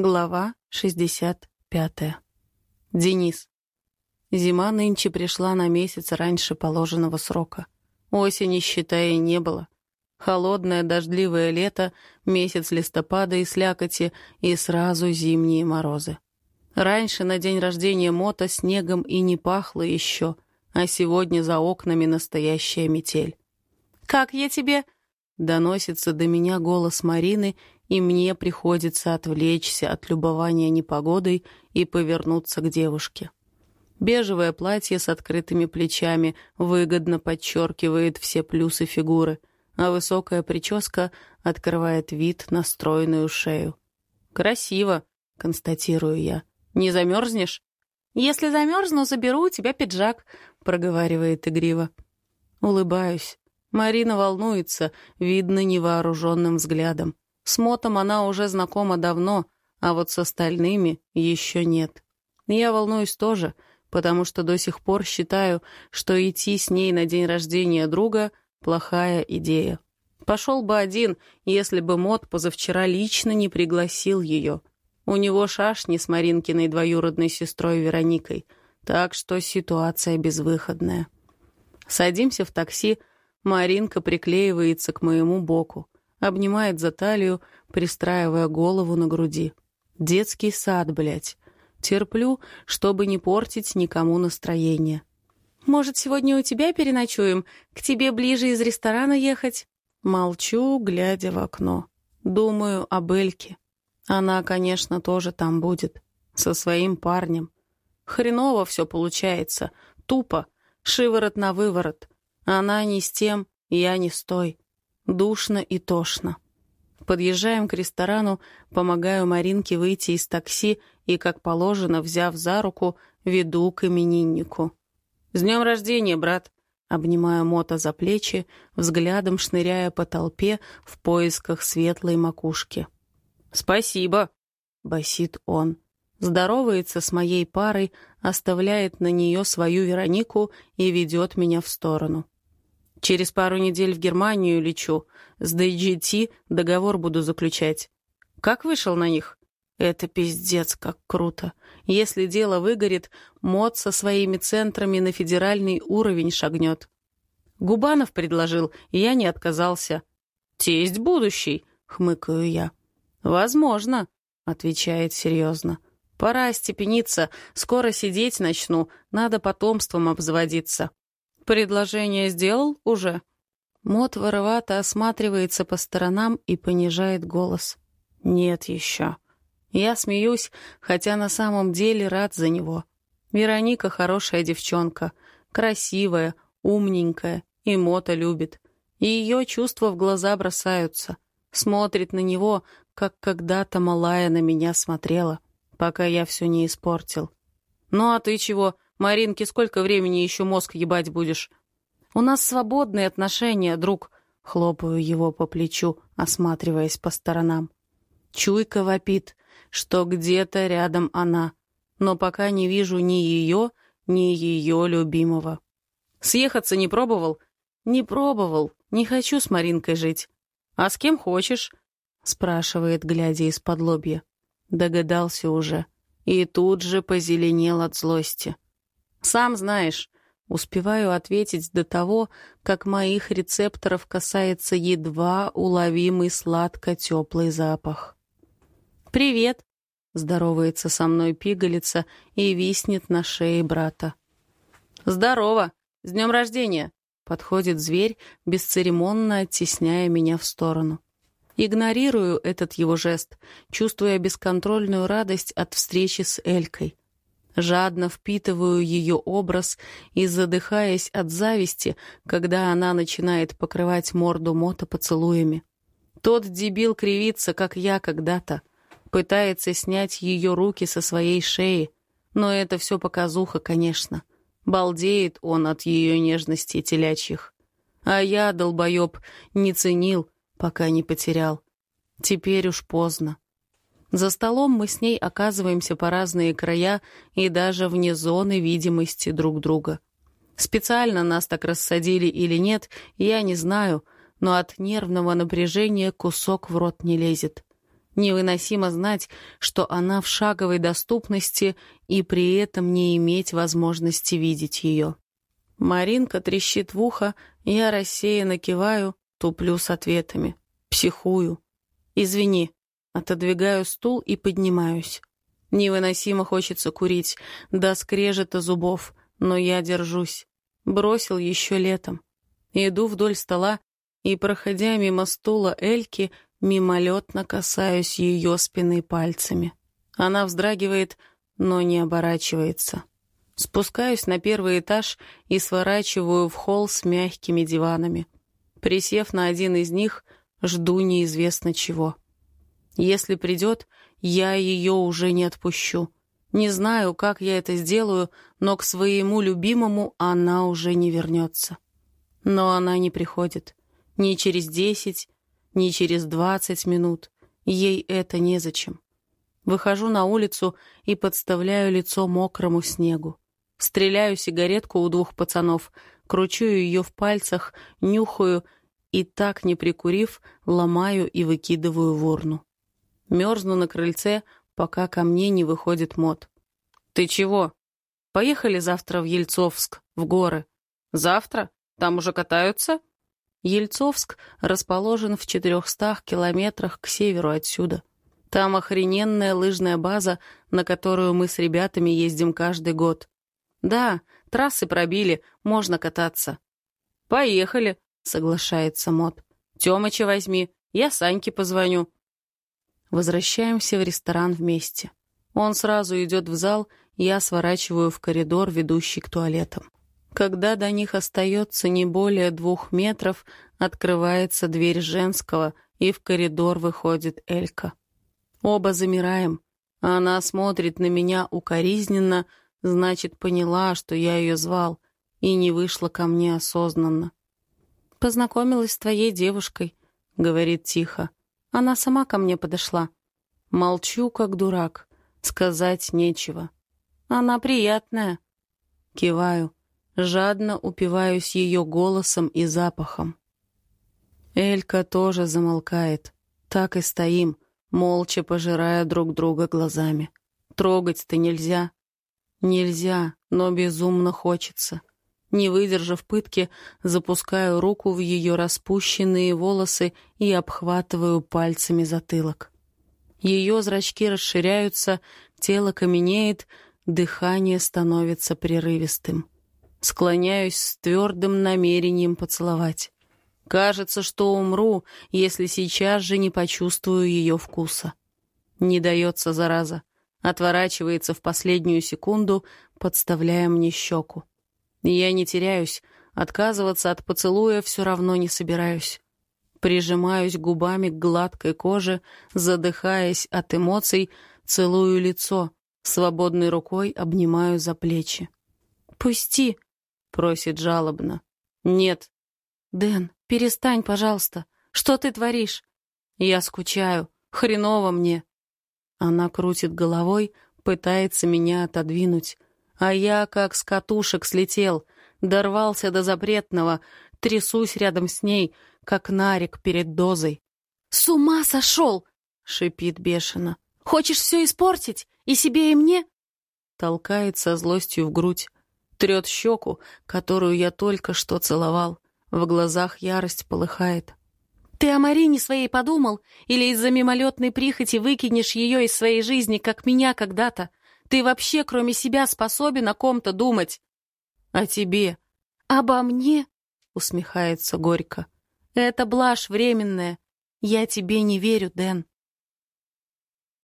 Глава 65. Денис. Зима нынче пришла на месяц раньше положенного срока. Осени, считай, не было. Холодное дождливое лето, месяц листопада и слякоти, и сразу зимние морозы. Раньше на день рождения Мота снегом и не пахло еще, а сегодня за окнами настоящая метель. «Как я тебе?» Доносится до меня голос Марины, и мне приходится отвлечься от любования непогодой и повернуться к девушке. Бежевое платье с открытыми плечами выгодно подчеркивает все плюсы фигуры, а высокая прическа открывает вид на стройную шею. «Красиво», — констатирую я. «Не замерзнешь?» «Если замерзну, заберу у тебя пиджак», — проговаривает игриво. Улыбаюсь. Марина волнуется, видно невооруженным взглядом. С Мотом она уже знакома давно, а вот с остальными еще нет. Я волнуюсь тоже, потому что до сих пор считаю, что идти с ней на день рождения друга — плохая идея. Пошел бы один, если бы Мот позавчера лично не пригласил ее. У него шашни с Маринкиной двоюродной сестрой Вероникой, так что ситуация безвыходная. Садимся в такси, Маринка приклеивается к моему боку, обнимает за талию, пристраивая голову на груди. Детский сад, блядь. Терплю, чтобы не портить никому настроение. «Может, сегодня у тебя переночуем? К тебе ближе из ресторана ехать?» Молчу, глядя в окно. Думаю об Эльке. Она, конечно, тоже там будет. Со своим парнем. Хреново все получается. Тупо. Шиворот на выворот. Она не с тем, я не с той. Душно и тошно. Подъезжаем к ресторану, помогаю Маринке выйти из такси и, как положено, взяв за руку, веду к имениннику. «С днем рождения, брат!» Обнимаю Мота за плечи, взглядом шныряя по толпе в поисках светлой макушки. «Спасибо!» — басит он здоровается с моей парой, оставляет на нее свою Веронику и ведет меня в сторону. Через пару недель в Германию лечу. С DGT договор буду заключать. Как вышел на них? Это пиздец, как круто. Если дело выгорит, МОД со своими центрами на федеральный уровень шагнет. Губанов предложил, и я не отказался. «Тесть будущий», — хмыкаю я. «Возможно», — отвечает серьезно. «Пора остепениться, скоро сидеть начну, надо потомством обзаводиться». «Предложение сделал уже?» Мот воровато осматривается по сторонам и понижает голос. «Нет еще». Я смеюсь, хотя на самом деле рад за него. Вероника хорошая девчонка, красивая, умненькая, и Мота любит. И ее чувства в глаза бросаются. Смотрит на него, как когда-то малая на меня смотрела, пока я все не испортил. «Ну а ты чего?» Маринке сколько времени еще мозг ебать будешь? У нас свободные отношения, друг. Хлопаю его по плечу, осматриваясь по сторонам. Чуйка вопит, что где-то рядом она, но пока не вижу ни ее, ни ее любимого. Съехаться не пробовал? Не пробовал, не хочу с Маринкой жить. А с кем хочешь? Спрашивает, глядя из-под лобья. Догадался уже. И тут же позеленел от злости. Сам знаешь, успеваю ответить до того, как моих рецепторов касается едва уловимый сладко-теплый запах. «Привет!» — здоровается со мной пигалица и виснет на шее брата. «Здорово! С днем рождения!» — подходит зверь, бесцеремонно оттесняя меня в сторону. Игнорирую этот его жест, чувствуя бесконтрольную радость от встречи с Элькой — жадно впитываю ее образ и задыхаясь от зависти, когда она начинает покрывать морду Мота поцелуями. Тот дебил кривится, как я когда-то, пытается снять ее руки со своей шеи, но это все показуха, конечно. Балдеет он от ее нежности телячьих. А я, долбоеб, не ценил, пока не потерял. Теперь уж поздно. За столом мы с ней оказываемся по разные края и даже вне зоны видимости друг друга. Специально нас так рассадили или нет, я не знаю, но от нервного напряжения кусок в рот не лезет. Невыносимо знать, что она в шаговой доступности и при этом не иметь возможности видеть ее. Маринка трещит в ухо, я рассеянно киваю, туплю с ответами. Психую. «Извини». Отодвигаю стул и поднимаюсь. Невыносимо хочется курить, до скрежета зубов, но я держусь. Бросил еще летом. Иду вдоль стола и, проходя мимо стула Эльки, мимолетно касаюсь ее спины пальцами. Она вздрагивает, но не оборачивается. Спускаюсь на первый этаж и сворачиваю в холл с мягкими диванами. Присев на один из них, жду неизвестно чего. Если придет, я ее уже не отпущу. Не знаю, как я это сделаю, но к своему любимому она уже не вернется. Но она не приходит. Ни через десять, ни через двадцать минут. Ей это незачем. Выхожу на улицу и подставляю лицо мокрому снегу. Стреляю сигаретку у двух пацанов, кручу ее в пальцах, нюхаю и, так не прикурив, ломаю и выкидываю в урну. Мерзну на крыльце, пока ко мне не выходит мод. «Ты чего? Поехали завтра в Ельцовск, в горы. Завтра? Там уже катаются?» Ельцовск расположен в 400 километрах к северу отсюда. Там охрененная лыжная база, на которую мы с ребятами ездим каждый год. Да, трассы пробили, можно кататься. «Поехали», — соглашается Мот. «Тёмыча возьми, я Саньке позвоню». Возвращаемся в ресторан вместе. Он сразу идет в зал, я сворачиваю в коридор, ведущий к туалетам. Когда до них остается не более двух метров, открывается дверь женского, и в коридор выходит Элька. Оба замираем. Она смотрит на меня укоризненно, значит, поняла, что я ее звал, и не вышла ко мне осознанно. «Познакомилась с твоей девушкой», — говорит тихо. Она сама ко мне подошла. Молчу, как дурак. Сказать нечего. Она приятная. Киваю. Жадно упиваюсь ее голосом и запахом. Элька тоже замолкает. Так и стоим, молча пожирая друг друга глазами. Трогать-то нельзя. Нельзя, но безумно хочется. Не выдержав пытки, запускаю руку в ее распущенные волосы и обхватываю пальцами затылок. Ее зрачки расширяются, тело каменеет, дыхание становится прерывистым. Склоняюсь с твердым намерением поцеловать. Кажется, что умру, если сейчас же не почувствую ее вкуса. Не дается зараза. Отворачивается в последнюю секунду, подставляя мне щеку. Я не теряюсь, отказываться от поцелуя все равно не собираюсь. Прижимаюсь губами к гладкой коже, задыхаясь от эмоций, целую лицо, свободной рукой обнимаю за плечи. «Пусти!» — просит жалобно. «Нет». «Дэн, перестань, пожалуйста. Что ты творишь?» «Я скучаю. Хреново мне». Она крутит головой, пытается меня отодвинуть. А я, как с катушек, слетел, дорвался до запретного, трясусь рядом с ней, как нарик перед дозой. «С ума сошел!» — шипит бешено. «Хочешь все испортить? И себе, и мне?» Толкает со злостью в грудь. Трет щеку, которую я только что целовал. В глазах ярость полыхает. «Ты о Марине своей подумал? Или из-за мимолетной прихоти выкинешь ее из своей жизни, как меня когда-то? Ты вообще, кроме себя, способен о ком-то думать? О тебе. Обо мне? Усмехается горько. Это блажь временная. Я тебе не верю, Дэн.